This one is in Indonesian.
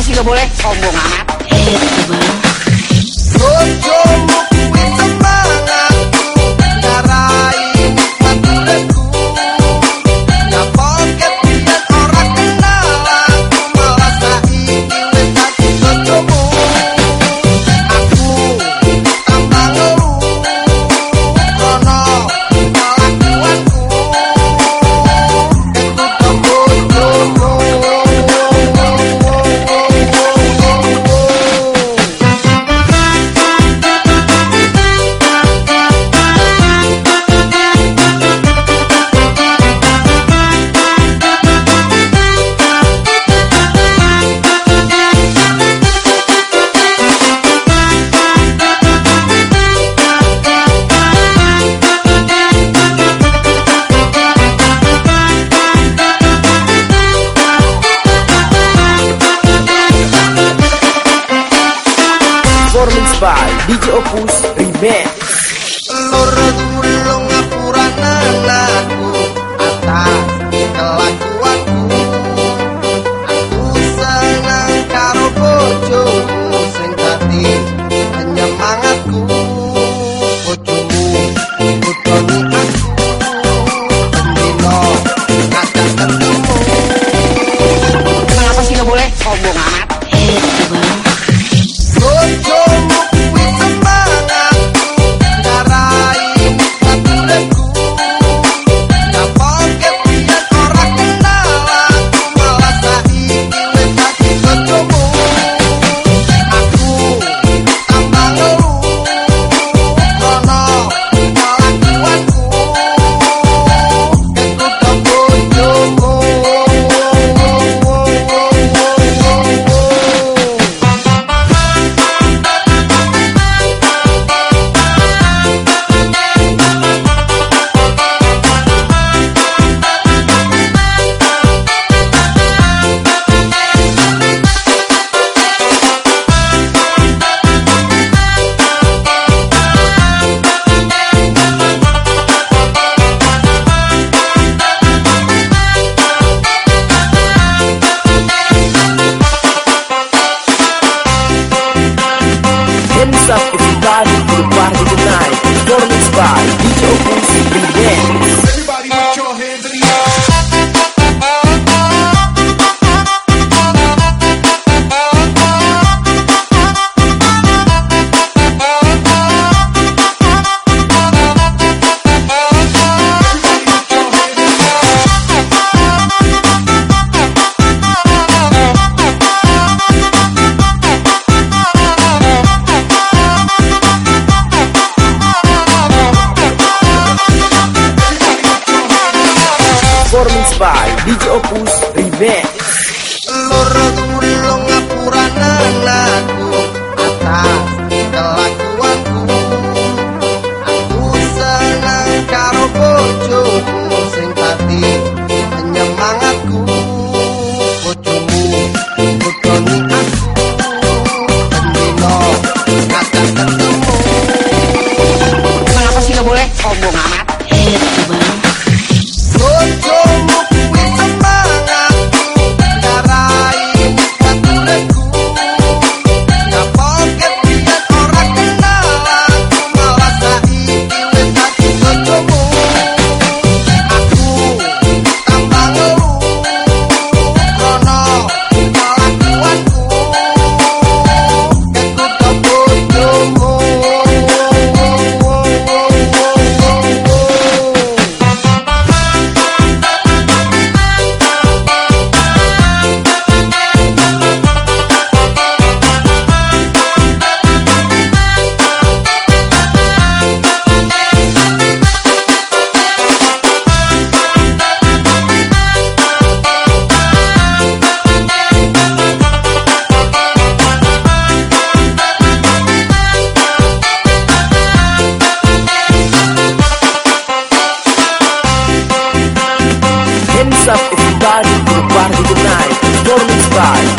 sih gak boleh? Sombong amat. Eh, DJ Opus Remix. Lur tulung ngapura lagu atas kelakuanku. Aku senang karo bojomu sing dadi penyemangatku. Bojomu kudoni aku Pendino kadang ketemu. Kenapa sih gak boleh? Sombong by DJ Opus Remix. Side.